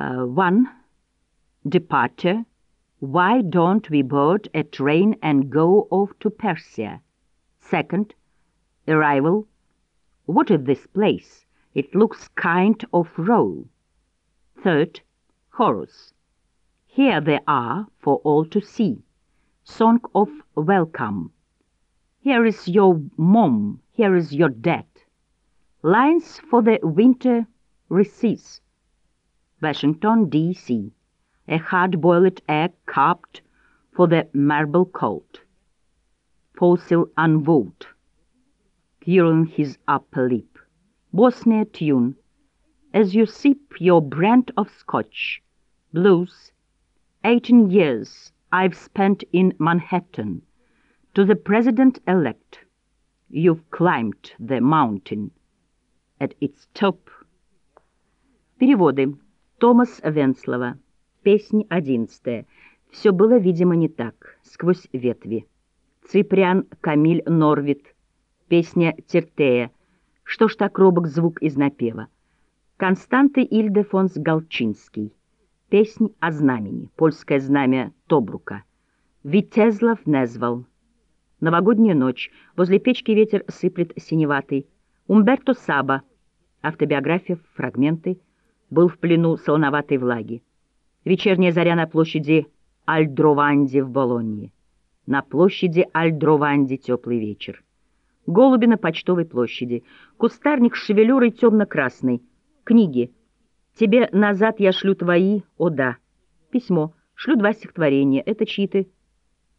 Uh, one, departure. Why don't we board a train and go off to Persia? Second, arrival. What is this place? It looks kind of raw. Third, chorus. Here they are for all to see. Song of welcome. Here is your mom, here is your dad. Lines for the winter recess. Washington, D.C. A hard-boiled egg cupped for the marble cold. Fossil unvowed. Curling his upper lip. Bosnia tune. As you sip your brand of scotch. Blues. Eighteen years I've spent in Manhattan. To the president-elect. You've climbed the mountain. At its top. Переводы. Томас Венслова. Песнь одиннадцатая. Все было, видимо, не так. Сквозь ветви. Циприан Камиль Норвит. Песня Тертея. Что ж так робок звук из напева. Константы Ильдефонс Галчинский. Песнь о знамени. Польское знамя Тобрука. Витезлов Незвал. Новогодняя ночь. Возле печки ветер сыплет синеватый. Умберто Саба. Автобиография, фрагменты. Был в плену солоноватой влаги. Вечерняя заря на площади Альдрованди в Болонье. На площади Альдрованди теплый вечер. Голуби на почтовой площади. Кустарник с шевелюрой темно-красной. Книги. Тебе назад я шлю твои, о да. Письмо. Шлю два стихотворения. Это чьи-то?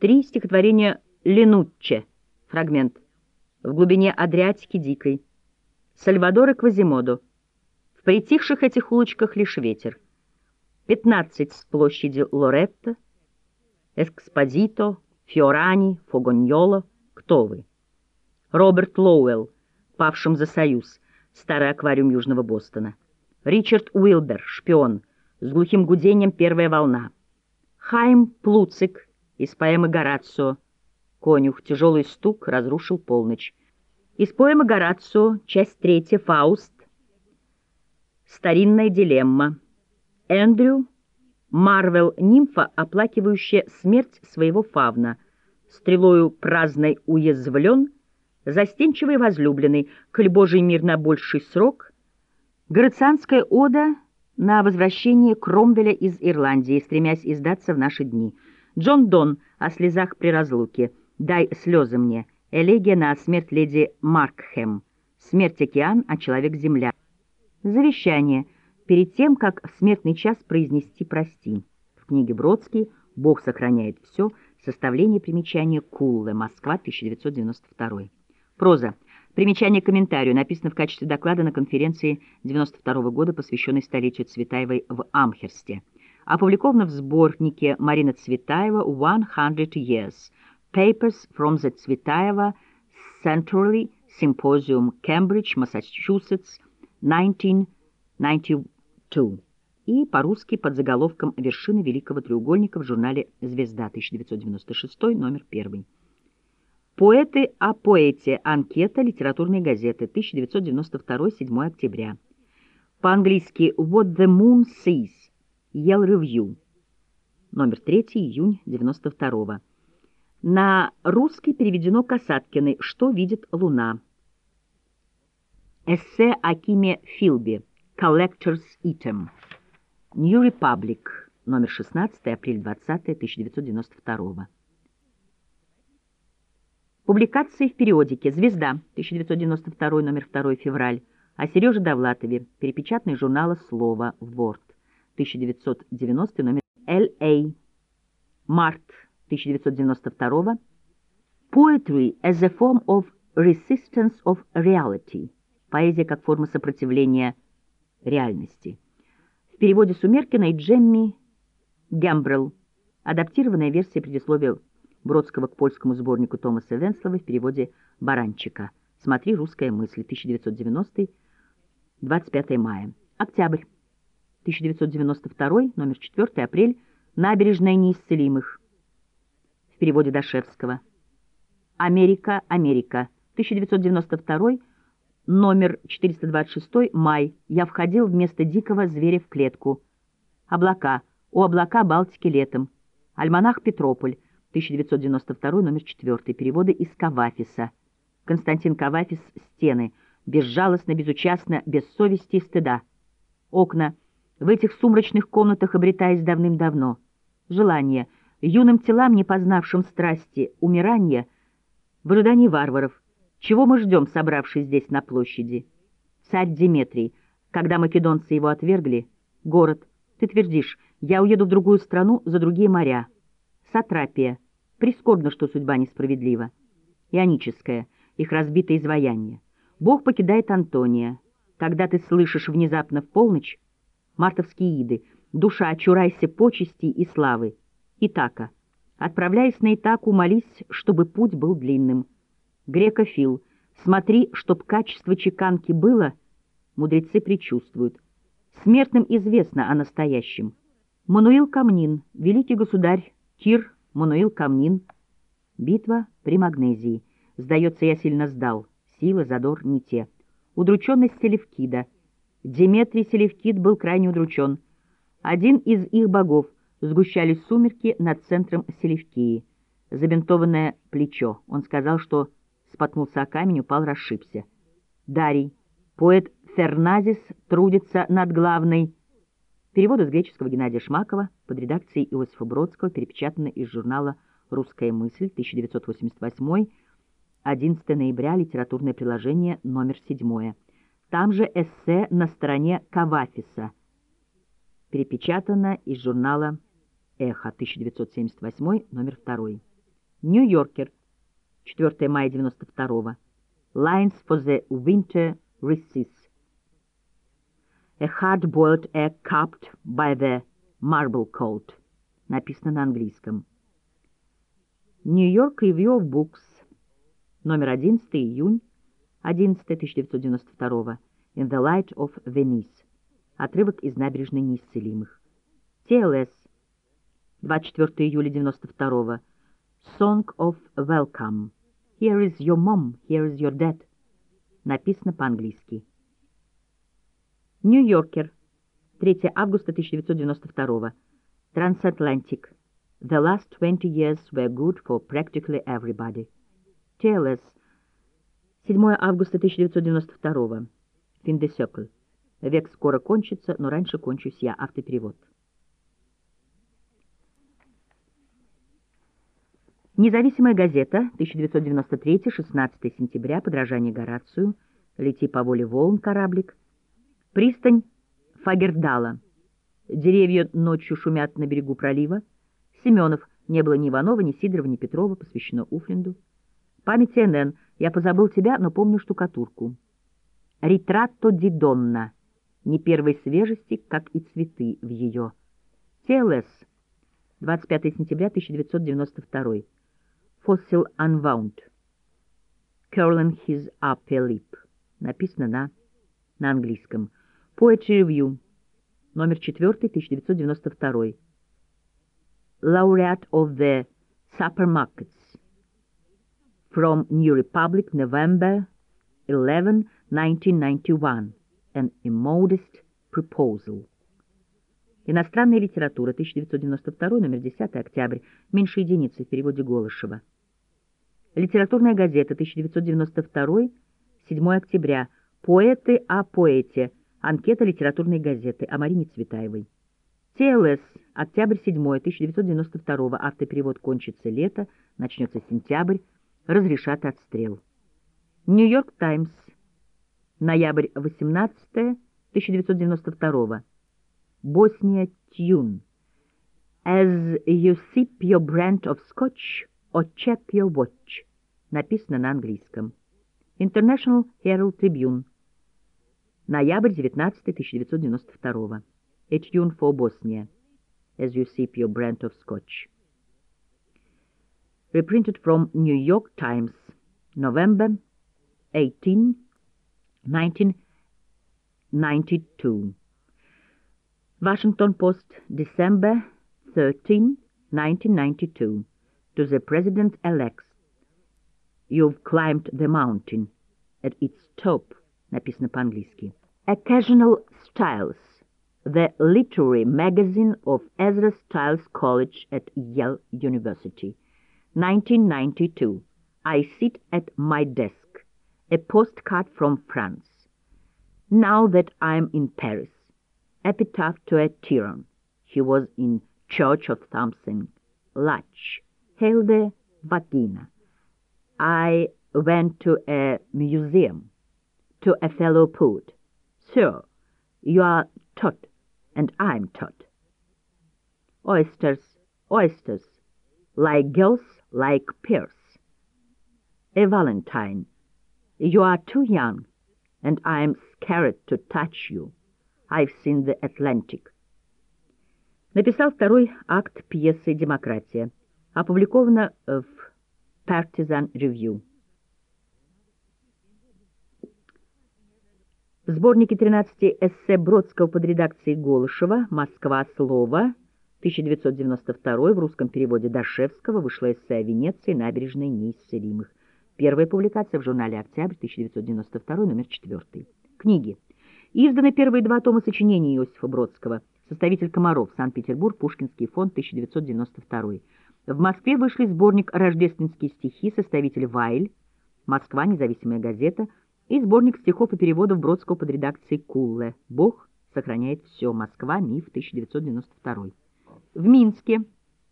Три стихотворения Ленучче. Фрагмент. В глубине Адриатики дикой. Сальвадора Квазимодо. В притихших этих улочках лишь ветер. Пятнадцать с площади Лоретто. Экспозито, Фиорани, Фогоньоло. Кто вы? Роберт Лоуэлл, павшим за Союз, старый аквариум Южного Бостона. Ричард Уилбер, шпион, с глухим гудением «Первая волна». Хайм Плуцик из поэмы Горацио. Конюх, тяжелый стук, разрушил полночь. Из поэмы Горацио, часть третья, Фауст. Старинная дилемма. Эндрю, Марвел, нимфа, оплакивающая смерть своего фавна. Стрелою праздной уязвлен, застенчивый возлюбленный, коль Божий мир на больший срок. Грацианская ода на возвращение Кромвеля из Ирландии, стремясь издаться в наши дни. Джон Дон о слезах при разлуке. «Дай слезы мне». Элегия на смерть леди Маркхэм. Смерть океан, а человек земля. Завещание. Перед тем, как в смертный час произнести «прости». В книге Бродский «Бог сохраняет все», составление примечания Кулле, Москва, 1992. Проза. Примечание к комментарию написано в качестве доклада на конференции 92 года, посвященной столетию Цветаевой в Амхерсте. Опубликовано в сборнике Марина Цветаева «100 Years. Papers from the Цветаева Century Symposium, Cambridge, Massachusetts, 1992» и по-русски под заголовком «Вершины Великого треугольника» в журнале «Звезда», 1996, номер 1. Поэты о поэте. Анкета. Литературные газеты. 1992. 7 октября. По-английски What the Moon Sees. Yale Review. Номер 3. Июнь 92. На русский переведено Касаткиной «Что видит Луна». Эссе о Киме Филби. Collector's Item. New Republic. Номер 16. Апрель 20. 1992. Публикации в периодике «Звезда», 1992, номер 2, февраль, о Сереже Довлатове, перепечатный журнала «Слово», Word, 1990, номер L.A., март 1992, Poetry as a form of resistance of reality, поэзия как форма сопротивления реальности. В переводе Сумеркина и Джемми Гэмбрелл, адаптированная версия предисловия Бродского к польскому сборнику Томаса Венслова в переводе Баранчика. Смотри «Русская мысль», 1990, 25 мая. Октябрь, 1992, номер 4, апрель, «Набережная неисцелимых», в переводе Дашевского. «Америка, Америка», 1992, номер 426, май. «Я входил вместо дикого зверя в клетку», Облака. У облака Балтики летом. Альманах Петрополь. 1992, номер 4. Переводы из Кавафиса. Константин Кавафис «Стены». Безжалостно, безучастно, без совести и стыда. Окна. В этих сумрачных комнатах обретаясь давным-давно. Желание. Юным телам, не познавшим страсти, умирание, в ожидании варваров. Чего мы ждем, собравшись здесь на площади? Царь Диметрий. Когда македонцы его отвергли, город. Ты твердишь, я уеду в другую страну, за другие моря. Сатрапия. Прискорбно, что судьба несправедлива. Ионическая. Их разбитое изваяние. Бог покидает Антония. Когда ты слышишь внезапно в полночь мартовские иды, душа, чурайся почести и славы. Итака. Отправляясь на Итаку, молись, чтобы путь был длинным. Грекофил. Смотри, чтоб качество чеканки было, мудрецы предчувствуют. Смертным известно о настоящем. Мануил Камнин, великий государь, Кир Мануил Камнин. Битва при Магнезии. Сдается, я сильно сдал. Сила, задор не те. Удрученность Селевкида. Деметрий Селевкид был крайне удручен. Один из их богов сгущались сумерки над центром Селевкии. Забинтованное плечо. Он сказал, что споткнулся о камень, упал, расшибся. Дарий. Поэт Ферназис трудится над главной Перевод из греческого Геннадия Шмакова под редакцией Иосифа Бродского, перепечатано из журнала «Русская мысль», 1988, 11 ноября, литературное приложение, номер 7. Там же эссе на стороне Кавафиса, перепечатано из журнала «Эхо», 1978, номер 2. Нью-Йоркер, 4 мая 92 Lines for the Winter Recess. A hard-boiled egg cupped by the marble cold. Написано на английском. Нью-Йорк Review of Books. Номер 11, июнь, 11 1992. In the Light of Venice. Отрывок из набережной неисцелимых. ТЛС. 24 июля 92. Song of Welcome. Here is your mom, here is your dad. Написано по-английски. Нью-Йоркер, 3 августа 1992. Transatlantic. The last 20 years were good for practically everybody. TLS. 7 августа 1992. Финдесёкль. Век скоро кончится, но раньше кончусь я. Автоперевод. Независимая газета, 1993, 16 сентября, подражание Горацию, «Лети по воле волн, кораблик», Пристань Фагердала. Деревья ночью шумят на берегу пролива. Семенов. Не было ни Иванова, ни Сидорова, ни Петрова. Посвящено Уфленду. Память НН. Я позабыл тебя, но помню штукатурку. Ритратто ди Донна. Не первой свежести, как и цветы в ее. ТЛС. 25 сентября 1992. Fossil Unwound. Curling his upper lip. Написано на, на английском. Poetry Review, номер 4, 1992. Laureate of the Supermarkets. From New Republic, November 11, 1991. An Immodest Proposal. Иностранная литература, 1992, номер 10, октябрь, меньше единицы в переводе Голышева. Литературная газета, 1992, 7 октября, поэты о поэте, Анкета литературной газеты о Марине Цветаевой. ТЛС. Октябрь 7 1992 Автоперевод кончится лето, начнется сентябрь. Разрешат отстрел. Нью-Йорк Таймс. Ноябрь 18 1992 Босния Тюн. As you sip your brand of scotch or check your watch. Написано на английском. International Herald Tribune. Ноябрь 19 1992. A tune for Bosnia. As you sip your brand of scotch. Reprinted from New York Times, November 18, 1992. Washington Post, December 13, 1992. To the President-elect. You've climbed the mountain. At its top, написано по-английски. Occasional Styles, the literary magazine of Ezra Stiles College at Yale University. 1992. I sit at my desk. A postcard from France. Now that I'm in Paris. Epitaph to a tyrant. He was in Church of something. Lach. Hilde Vagina. I went to a museum. To a fellow poet. Sir, you are tot, and I'm tot. Oysters, oysters, like girls, like pears. A valentine. You are too young, and I'm scared to touch you. I've seen the Atlantic. Написал второй акт пьесы «Демократия». Опубликовано в Partisan Review. В сборнике 13 эссе Бродского под редакцией Голышева «Москва. Слово» 1992 в русском переводе Дашевского вышло эссе о Венеции, набережной неисцелимых. Первая публикация в журнале «Октябрь», 1992, номер 4. Книги. Изданы первые два тома сочинений Иосифа Бродского. Составитель Комаров. Санкт-Петербург. Пушкинский фонд. 1992. В Москве вышли сборник «Рождественские стихи», составитель Вайль. Москва. Независимая газета и сборник стихов и переводов Бродского под редакцией Кулле «Бог сохраняет все. Москва. Миф. 1992». В Минске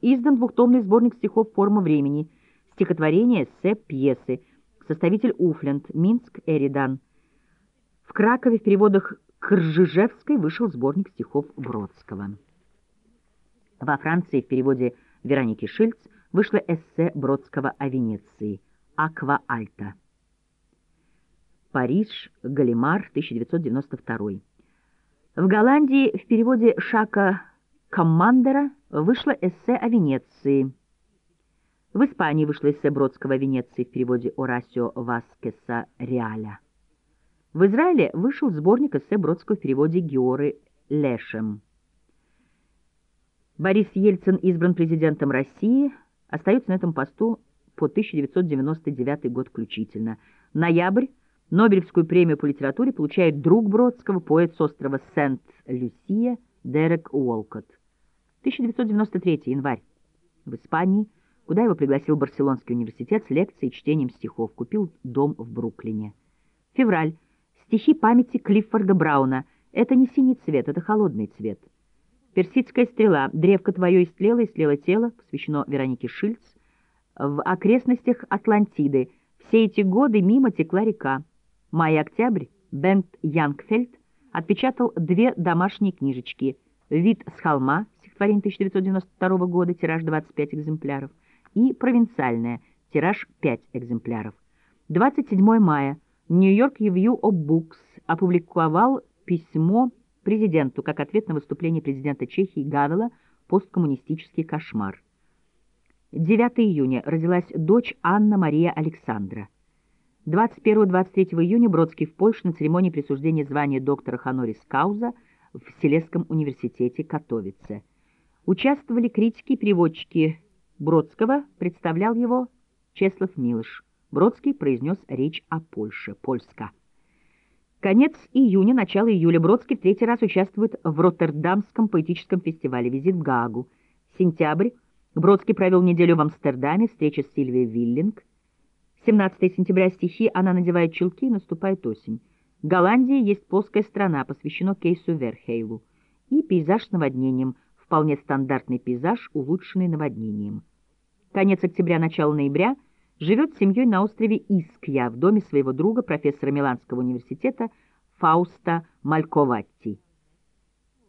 издан двухтомный сборник стихов «Форма времени», стихотворения, эссе, пьесы, составитель Уфленд, Минск, Эридан. В Кракове в переводах Кржижевской вышел сборник стихов Бродского. Во Франции в переводе Вероники Шильц вышло эссе Бродского о Венеции «Аква Альта». Париж, Галимар, 1992. В Голландии в переводе Шака Коммандера вышло эссе о Венеции. В Испании вышло эссе Бродского о Венеции в переводе Орасио Васкеса Реаля. В Израиле вышел сборник эссе Бродского в переводе Георы Лешем. Борис Ельцин избран президентом России, остается на этом посту по 1999 год включительно. Ноябрь Нобелевскую премию по литературе получает друг Бродского, поэт с острова Сент-Люсия Дерек Уолкотт. 1993 январь. В Испании, куда его пригласил Барселонский университет с лекцией и чтением стихов, купил дом в Бруклине. Февраль. Стихи памяти Клиффорда Брауна. Это не синий цвет, это холодный цвет. Персидская стрела. Древко твое истлело, истлело тело, посвящено Веронике Шильц. В окрестностях Атлантиды. Все эти годы мимо текла река. Май-октябрь Бент Янгфельд отпечатал две домашние книжечки «Вид с холма», стихотворение 1992 года, тираж 25 экземпляров, и «Провинциальная», тираж 5 экземпляров. 27 мая Нью-Йорк Review of Books опубликовал письмо президенту как ответ на выступление президента Чехии Гавела «Посткоммунистический кошмар». 9 июня родилась дочь Анна Мария Александра. 21-23 июня Бродский в Польше на церемонии присуждения звания доктора Ханорис Кауза в Селесском университете Катовице. Участвовали критики и переводчики Бродского, представлял его Чеслав Милыш. Бродский произнес речь о Польше, Польска. Конец июня, начало июля Бродский в третий раз участвует в Роттердамском поэтическом фестивале «Визит в Гаагу». Сентябрь. Бродский провел неделю в Амстердаме, встреча с Сильвией Виллинг. 17 сентября стихи «Она надевает чулки» и наступает осень. В Голландии есть плоская страна, посвящена Кейсу Верхейлу, и пейзаж с наводнением, вполне стандартный пейзаж, улучшенный наводнением. Конец октября, начало ноября живет с семьей на острове Искья в доме своего друга, профессора Миланского университета Фауста Мальковатти.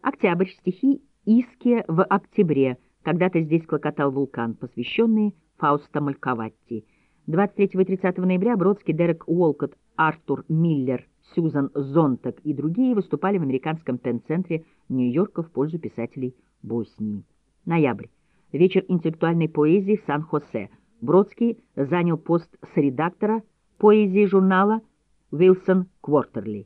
Октябрь. Стихи Иския в октябре. Когда-то здесь клокотал вулкан, посвященные Фауста Мальковатти. 23 и 30 ноября Бродский, Дерек Уолкотт, Артур Миллер, Сьюзан Зонтак и другие выступали в американском пен-центре Нью-Йорка в пользу писателей Боснии. Ноябрь. Вечер интеллектуальной поэзии Сан-Хосе. Бродский занял пост с редактора поэзии журнала «Вилсон Квартерли»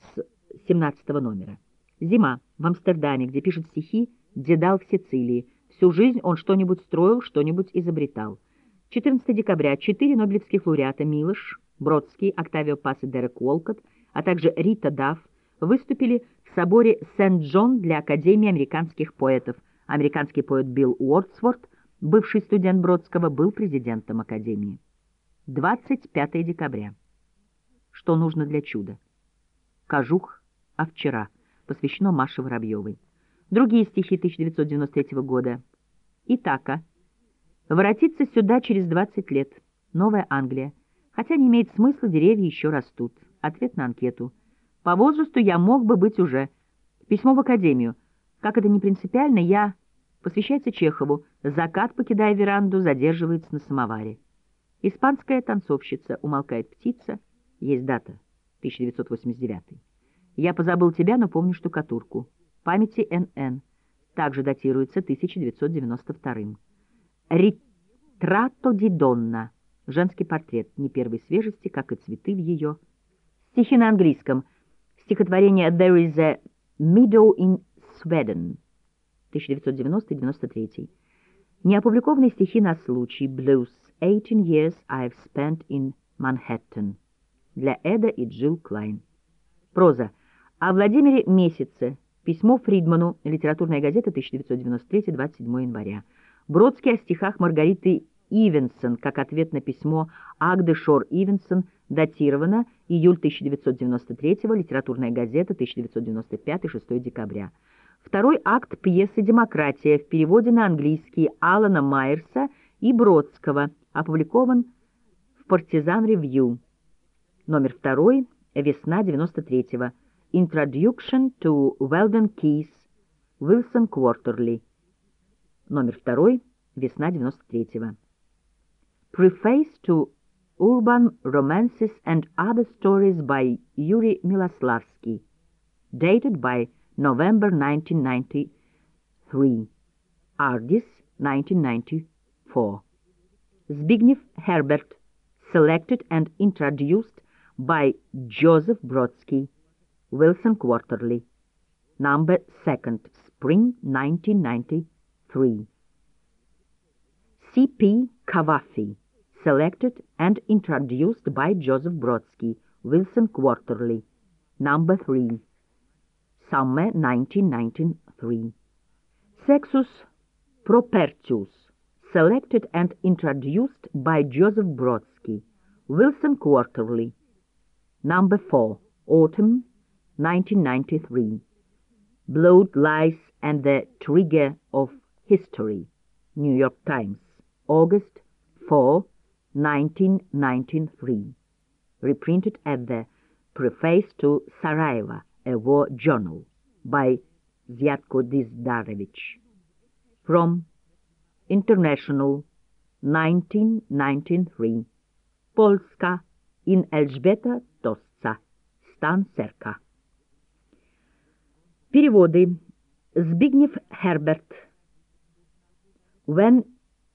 с 17 номера. Зима. В Амстердаме, где пишет стихи Дедал в Сицилии. Всю жизнь он что-нибудь строил, что-нибудь изобретал. 14 декабря четыре нобелевских лауреата Милош, Бродский, Октавио Пас и Дерек Уолкотт, а также Рита Дафф выступили в соборе Сент-Джон для Академии американских поэтов. Американский поэт Билл Уордсворт, бывший студент Бродского, был президентом Академии. 25 декабря. Что нужно для чуда? Кожух, а вчера. Посвящено Маше Воробьевой. Другие стихи 1993 года. Итака. Воротиться сюда через 20 лет. Новая Англия. Хотя не имеет смысла, деревья еще растут. Ответ на анкету. По возрасту я мог бы быть уже. Письмо в академию. Как это не принципиально, я... Посвящается Чехову. Закат, покидая веранду, задерживается на самоваре. Испанская танцовщица. Умолкает птица. Есть дата. 1989. Я позабыл тебя, но помню штукатурку. Памяти НН. Также датируется 1992. Ритрато ди Донна. Женский портрет. Не первой свежести, как и цветы в ее. Стихи на английском. Стихотворение «There is a meadow in Sweden» 1990-93. Неопубликованные стихи на случай «Blues» 18 years I've spent in Manhattan для Эда и Джилл Клайн. Проза. О Владимире Месяце. Письмо Фридману. Литературная газета, 1993, 27 января. Бродский о стихах Маргариты Ивенсон, как ответ на письмо Агды Шор Ивенсон, датировано июль 1993, литературная газета, 1995, 6 декабря. Второй акт пьесы «Демократия» в переводе на английский Алана Майерса и Бродского, опубликован в «Партизан Ревью». Номер второй, весна 93-го. Introduction to Weldon Keys, Wilson Quarterly. Номер второй, весна 93-го. Preface to Urban Romances and Other Stories by Yuri Miloslavsky, dated by November 1993, Ardis 1994. Zbigniew Herbert, selected and introduced by Joseph Brodsky, Wilson Quarterly, number 2nd, spring 1993. C.P. Cavafy, selected and introduced by Joseph Brodsky, Wilson Quarterly, number 3, summer 1993. Sexus Propertius, selected and introduced by Joseph Brodsky, Wilson Quarterly, number 4, autumn 1993. Blood Lies and the Trigger of History, New York Times, August 4, 1993. Reprinted at the Preface to Sarajevo, a war journal, by Zyatko Dizdarevich. From International, 1993. Polska in Elżbieta Tosca. Stan Serka. Переводы. Збигнев Herbert. When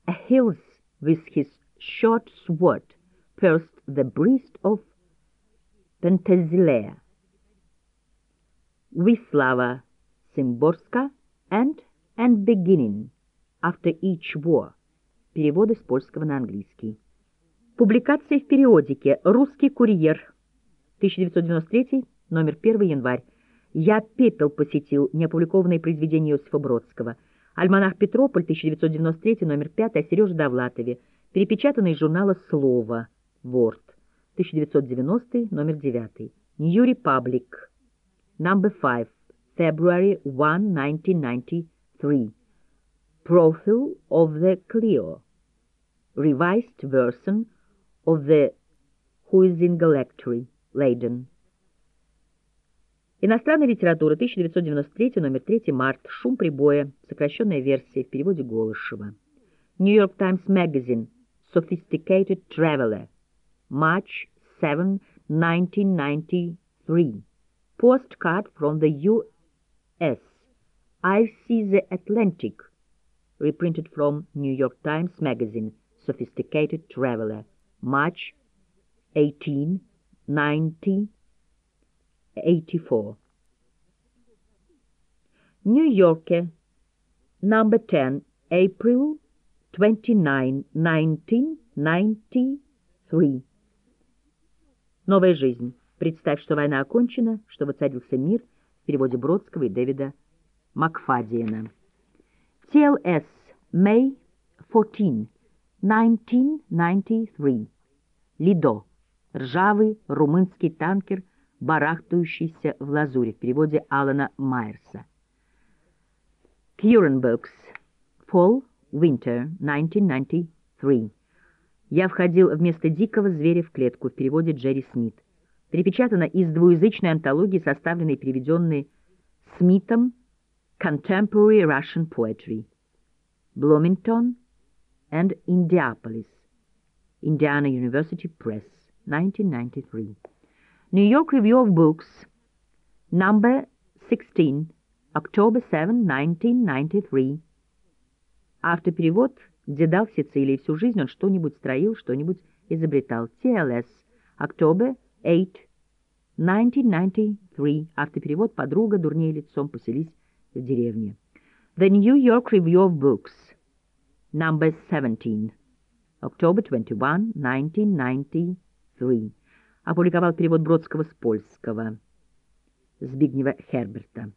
Achilles with his short sword pierced the breast of Penthesilea. Wisława Szymborska and and beginning after each war. Переводы с польского на английский. Публикация в периодике «Русский курьер», 1993, номер 1 январь. «Я пепел посетил» неопубликованное произведение Иосифа Бродского. Альманах «Петрополь», 1993, номер 5, о Сереже Довлатове, перепечатанный из журнала «Слово», Ворд, 1990, номер 9. New Republic, number 5, February 1, 1993. Profile of the Clio, revised version of the Huizingalactory, Leiden. Иностранная литература, 1993, номер 3, март, «Шум прибоя», сокращенная версия в переводе Голышева. New York Times Magazine, Sophisticated Traveler, March 7, 1993. Postcard from the U.S. I see the Atlantic, reprinted from New York Times Magazine, Sophisticated Traveler, March 18, 1984. New Yorker, number 10, April 29, 1993. Новая жизнь. Представь, что война окончена, что воцарился мир, переводе Бродского и Дэвида Макфадиена. TLS, May 14, 1993. Лидо. Ржавый румынский танкер, барахтающийся в лазуре, в переводе Алана Майерса. Books. Fall, Winter, 1993. Я входил вместо дикого зверя в клетку, в переводе Джерри Смит. Перепечатано из двуязычной антологии, составленной и переведенной Смитом Contemporary Russian Poetry. Bloomington and Indianapolis. Indiana University Press, 1993. New York Review of Books, number 16, October 7, 1993. Автоперевод «Дедал в Сицилии». Всю жизнь он что-нибудь строил, что-нибудь изобретал. TLS. October 8, 1993. Автоперевод «Подруга, дурнее лицом, поселись в деревне». The New York Review of Books. Number 17. October 21, 1993. Опубликовал перевод Бродского с польского. Збигнева Херберта.